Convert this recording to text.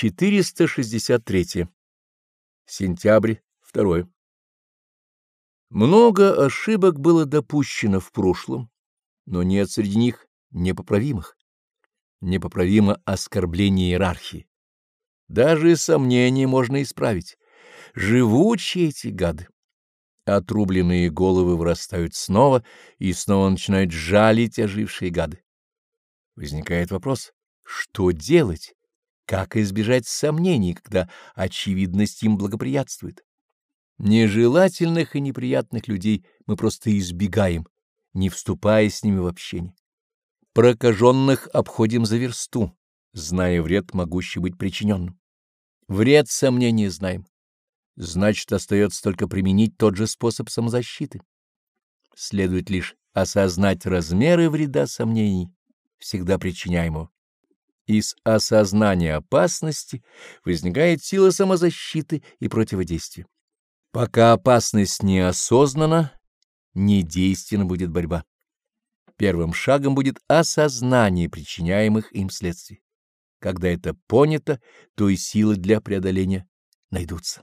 463. Сентябрь 2. Много ошибок было допущено в прошлом, но нет среди них непоправимых. Непоправимо оскорбление иерархии. Даже сомнения можно исправить. Живучие эти гады. Отрубленные головы вырастают снова и снова начинают жалить ожившие гады. Возникает вопрос, что делать? Как избежать сомнений, когда очевидность им благоприятствует? Нежелательных и неприятных людей мы просто избегаем, не вступая с ними в общение. Прокаженных обходим за версту, зная вред, могущий быть причиненным. Вред сомнения знаем. Значит, остается только применить тот же способ самозащиты. Следует лишь осознать размеры вреда сомнений, всегда причиняемого. Из осознания опасности возникает сила самозащиты и противодействия. Пока опасность не осознана, недейственна будет борьба. Первым шагом будет осознание причиняемых им следствий. Когда это понято, то и силы для преодоления найдутся.